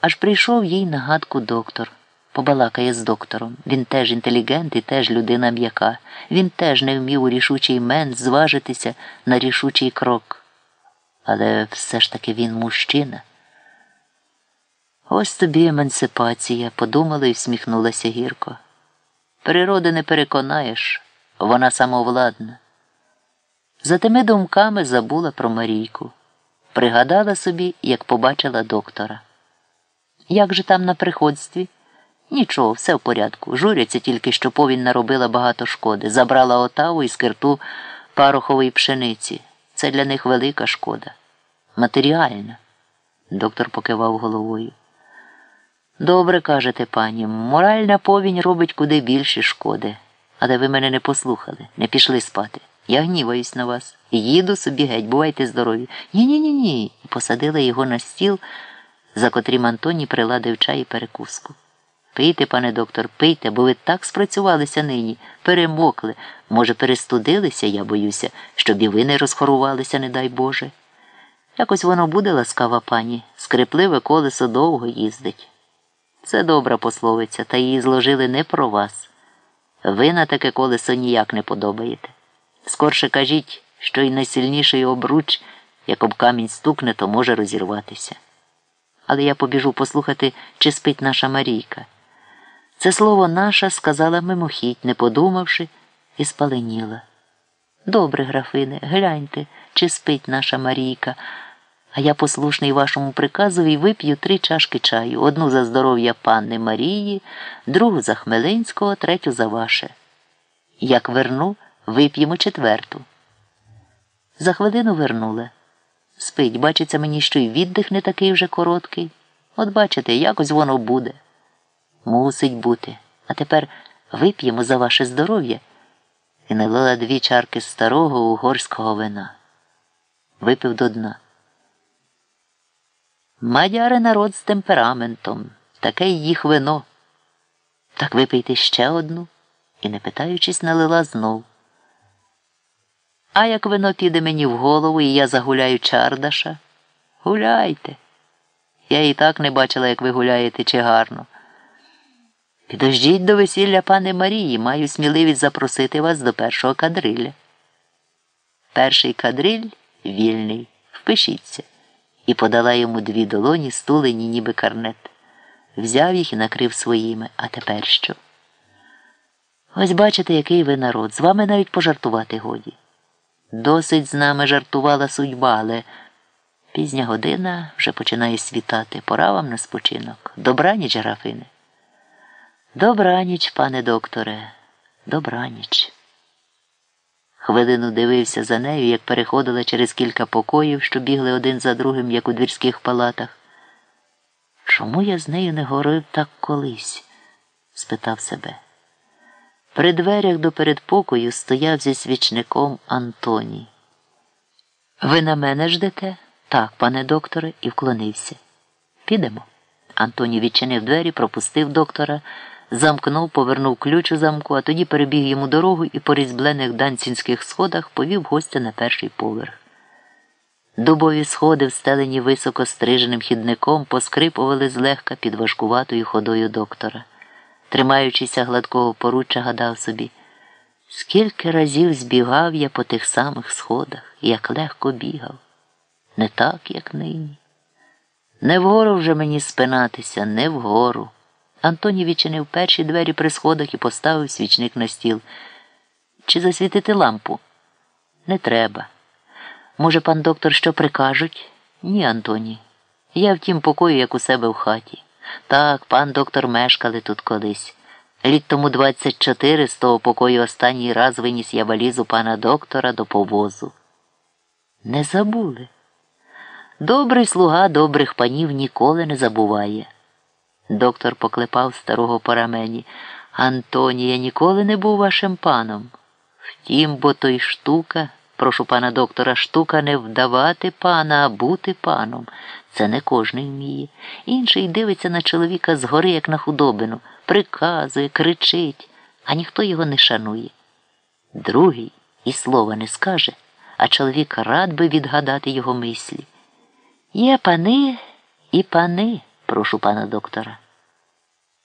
Аж прийшов їй нагадку доктор. Побалакає з доктором. Він теж інтелігент і теж людина м'яка. Він теж не вмів у рішучий мент зважитися на рішучий крок. Але все ж таки він мужчина. Ось тобі емансипація, подумала і всміхнулася гірко. Природи не переконаєш, вона самовладна. За тими думками забула про Марійку. Пригадала собі, як побачила доктора. Як же там на приходстві? Нічого, все в порядку. Журяться тільки, що повінь наробила багато шкоди. Забрала отаву і скирту парохової пшениці. Це для них велика шкода. Матеріальна. Доктор покивав головою. Добре кажете, пані, моральна повінь робить куди більше шкоди. Але ви мене не послухали, не пішли спати. Я гніваюсь на вас. Їду собі геть, бувайте здорові. Ні-ні ні ні. І посадила його на стіл, за котрим Антоній приладив чай і перекуску. Пийте, пане доктор, пийте, бо ви так спрацювалися нині, перемокли. Може, перестудилися, я боюся, щоб і ви не розхорувалися, не дай Боже. Якось воно буде, ласкава пані, скрипливе колесо довго їздить. Це добра пословиця, та її зложили не про вас. Ви на таке колесо ніяк не подобаєте. Скорше кажіть, що й найсильніший обруч, як об камінь стукне, то може розірватися. Але я побіжу послухати, чи спить наша Марійка. Це слово наша сказала мимохідь, не подумавши, і спаленіла. Добре, графине, гляньте, чи спить наша Марійка. А я послушний вашому приказові вип'ю три чашки чаю: одну за здоров'я панни Марії, другу за Хмелинського, третю за ваше. Як верну, вип'ємо четверту. За хвилину вернула. Спить, бачиться мені, що й віддих не такий вже короткий. От бачите, якось воно буде. Мусить бути. А тепер вип'ємо за ваше здоров'я і налила дві чарки старого угорського вина. Випив до дна. Мадяри народ з темпераментом, таке їх вино. Так випийте ще одну і, не питаючись, налила знов. А як вино піде мені в голову, і я загуляю чардаша, гуляйте. Я і так не бачила, як ви гуляєте чи гарно. Підождіть до весілля пани Марії, маю сміливість запросити вас до першого кадриля. Перший кадриль вільний. Впишіться. І подала йому дві долоні, стулені, ніби карнет. Взяв їх і накрив своїми. А тепер що? Ось бачите, який ви народ. З вами навіть пожартувати годі. Досить з нами жартувала судьба, але пізня година вже починає світати. Пора вам на спочинок. Добраніч, графине. Добраніч, пане докторе, добраніч. Хвилину дивився за нею, як переходила через кілька покоїв, що бігли один за другим, як у двірських палатах. Чому я з нею не говорив так колись? спитав себе. При дверях до передпокою стояв зі свічником Антоній. Ви на мене ждете? Так, пане докторе, і вклонився. Підемо. Антоній відчинив двері, пропустив доктора, замкнув, повернув ключ у замку, а тоді перебіг йому дорогу і по різьблених данцінських сходах повів гостя на перший поверх. Дубові сходи, встелені високо стриженим хідником, поскрипували злегка під важкуватою ходою доктора тримаючися гладкого поруччя, гадав собі, скільки разів збігав я по тих самих сходах, як легко бігав, не так, як нині. Не вгору вже мені спинатися, не вгору. Антоній відчинив перші двері при сходах і поставив свічник на стіл. Чи засвітити лампу? Не треба. Може, пан доктор що прикажуть? Ні, Антоній. Я в тім покою, як у себе в хаті. Так, пан доктор мешкали тут колись. Літ тому 24 з того покою останній раз виніс я валізу пана доктора до повозу. Не забули. Добрий слуга добрих панів ніколи не забуває. Доктор поклепав старого по рамені. Антонія ніколи не був вашим паном. Втім, бо то й штука, прошу пана доктора, штука не вдавати пана, а бути паном. Це не кожний вміє. Інший дивиться на чоловіка згори, як на худобину, приказує, кричить, а ніхто його не шанує. Другий і слова не скаже, а чоловік рад би відгадати його мислі. Є пани і пани. прошу пана доктора.